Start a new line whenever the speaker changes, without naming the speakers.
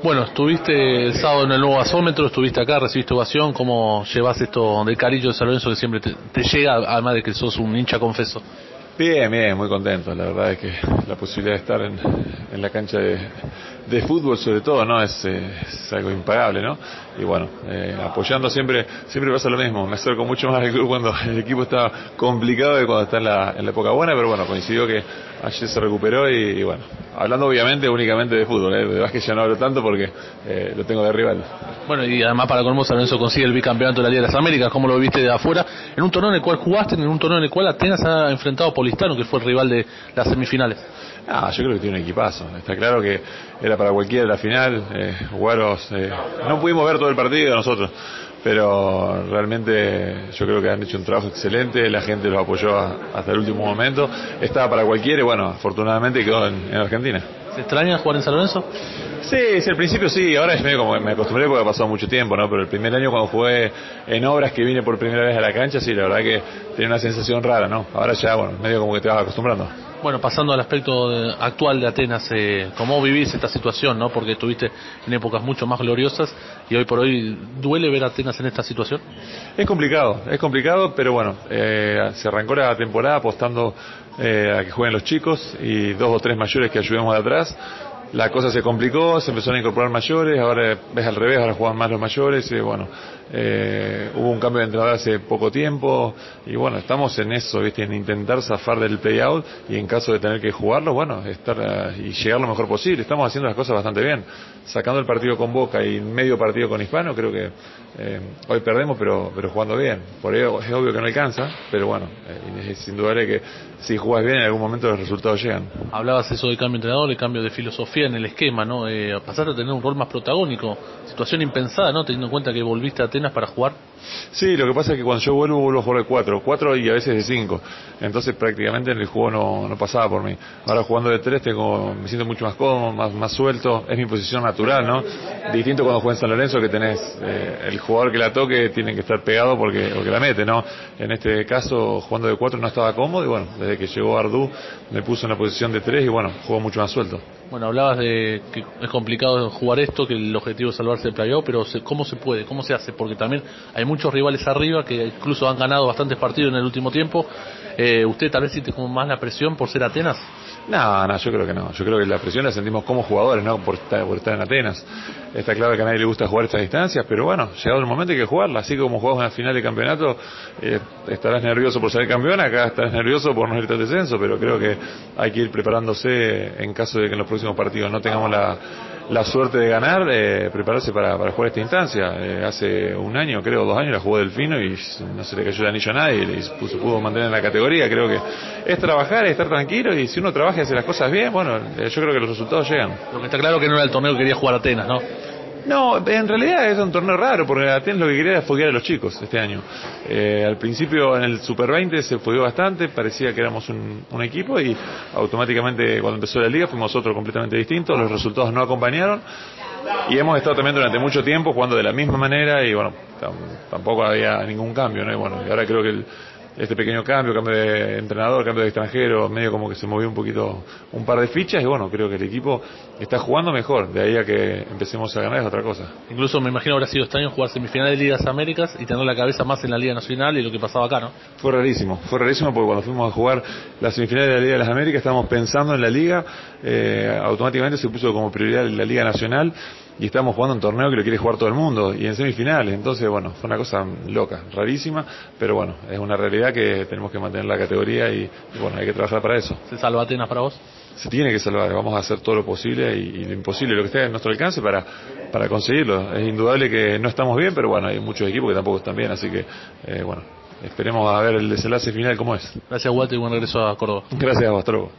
Bueno, estuviste el sábado en el nuevo gasómetro, estuviste acá, recibiste ovación, ¿cómo llevas esto del cariño de San Lorenzo que siempre te, llega, además de que sos un hincha confeso?
Bien, bien, muy contento. La verdad es que la posibilidad de estar en la cancha de, de, fútbol, sobre todo, no es, eh, es algo impagable, ¿no? Y bueno, eh, apoyando siempre, siempre pasa lo mismo. Me acerco mucho más al club cuando el equipo está complicado que cuando está en la, en la época buena, pero bueno, coincidió que ayer se recuperó y, bueno, hablando obviamente únicamente de fútbol, ¿eh? de básquet ya no hablo tanto porque eh, lo tengo de rival.
Bueno, y además para colmo San Lorenzo consigue el bicampeonato de la Liga de las Américas, como lo viste de afuera, en un torneo en el cual jugaste, en un torneo en el cual Atenas ha enfrentado a Polistano, que fue el rival de las semifinales.
Ah, yo creo que tiene un equipazo. Está claro que era para cualquiera la final. Eh, Guaros, eh, no pudimos ver todo el partido nosotros, pero realmente yo creo que han hecho un trabajo excelente. La gente los apoyó a, hasta el último momento. Estaba para cualquiera y bueno, afortunadamente quedó en, en Argentina.
¿Se extraña jugar en San Lorenzo?
Sí, sí, al principio sí, ahora es medio como me acostumbré porque ha pasado mucho tiempo, ¿no? Pero el primer año cuando jugué en obras que vine por primera vez a la cancha, sí, la verdad que tenía una sensación rara, ¿no? Ahora ya, bueno, medio como que te vas acostumbrando.
Bueno, pasando al aspecto actual de Atenas, eh, ¿cómo vivís esta situación, no? Porque estuviste en épocas mucho más gloriosas y hoy por hoy, ¿duele ver a Atenas en esta situación?
Es complicado, es complicado, pero bueno, eh, se arrancó la temporada apostando eh, a que jueguen los chicos y dos o tres mayores que ayudemos de atrás la cosa se complicó, se empezaron a incorporar mayores, ahora ves al revés, ahora juegan más los mayores, y bueno, eh, hubo un cambio de entrenador hace poco tiempo, y bueno, estamos en eso, ¿viste? en intentar zafar del play-out, y en caso de tener que jugarlo, bueno, estar uh, y llegar lo mejor posible, estamos haciendo las cosas bastante bien, sacando el partido con Boca y medio partido con Hispano, creo que eh, hoy perdemos, pero, pero jugando bien, por ello es obvio que no alcanza, pero bueno, eh, es indudable que si jugas bien en algún momento los resultados llegan.
Hablabas eso del cambio de entrenador, el cambio de filosofía en el esquema, ¿no? Eh, pasaste a tener un rol más protagónico, situación impensada, ¿no? Teniendo en cuenta que volviste a Atenas para jugar.
Sí, lo que pasa es que cuando yo vuelvo, vuelvo a jugar de cuatro, cuatro y a veces de cinco. Entonces prácticamente en el juego no, no pasaba por mí. Ahora jugando de tres tengo, me siento mucho más cómodo, más, más suelto, es mi posición natural, ¿no? Distinto cuando juegas en San Lorenzo que tenés eh, el jugador que la toque tiene que estar pegado porque, porque la mete, ¿no? En este caso, jugando de cuatro no estaba cómodo y bueno, desde que llegó Ardú me puso en la posición de tres y bueno, juego mucho más suelto.
Bueno, de que es complicado jugar esto, que el objetivo es salvarse del playoff, pero ¿cómo se puede? ¿Cómo se hace? Porque también hay muchos rivales arriba que incluso han ganado bastantes partidos en el último tiempo. Eh, ¿Usted tal vez siente como más la presión por ser Atenas?
No, no, yo creo que no. Yo creo que la presión la sentimos como jugadores, no por estar, por estar en Atenas. Está claro que a nadie le gusta jugar estas distancias, pero bueno, llegado el momento hay que jugarla. Así como jugamos en la final de campeonato, eh, estarás nervioso por ser campeón, acá estarás nervioso por no irte al descenso, pero creo que hay que ir preparándose en caso de que en los próximos partidos no tengamos la, la suerte de ganar, eh, prepararse para, para jugar esta instancia. Eh, hace un año, creo, dos años, la jugó Delfino y no se le cayó el anillo a nadie y se pudo mantener en la categoría. Creo que es trabajar, es estar tranquilo y si uno trabaja y hace las cosas bien, bueno, eh, yo creo que los resultados llegan.
Lo que está claro que no era el torneo que quería jugar Atenas, ¿no?
No, en realidad es un torneo raro, porque Atenas lo que quería era foguear a los chicos este año. Eh, al principio en el Super 20 se fogueó bastante, parecía que éramos un, un, equipo y automáticamente cuando empezó la liga fuimos otro completamente distinto, los resultados no acompañaron y hemos estado también durante mucho tiempo jugando de la misma manera y bueno, tampoco había ningún cambio, ¿no? Y bueno, y ahora creo que el, este pequeño cambio, cambio de entrenador, cambio de extranjero, medio como que se movió un poquito un par de fichas y bueno, creo que el equipo está jugando mejor, de ahí a que empecemos a ganar es otra cosa.
Incluso me imagino habrá sido extraño jugar semifinal de Ligas Américas y tener la cabeza más en la Liga Nacional y lo que pasaba acá, ¿no?
Fue rarísimo, fue rarísimo porque cuando fuimos a jugar la semifinal de la Liga de las Américas estábamos pensando en la Liga, eh, automáticamente se puso como prioridad la Liga Nacional y estamos jugando un torneo que lo quiere jugar todo el mundo y en semifinales, entonces bueno, fue una cosa loca, rarísima, pero bueno, es una realidad que tenemos que mantener la categoría y, y bueno, hay que trabajar para eso.
¿Se salva Atenas para vos?
Se tiene que salvar, vamos a hacer todo lo posible y, y lo imposible, lo que esté a nuestro alcance para, para conseguirlo. Es indudable que no estamos bien, pero bueno, hay muchos equipos que tampoco están bien, así que eh, bueno, esperemos a ver el desenlace final cómo es.
Gracias Walter y buen regreso a Córdoba.
Gracias, Bastrogo.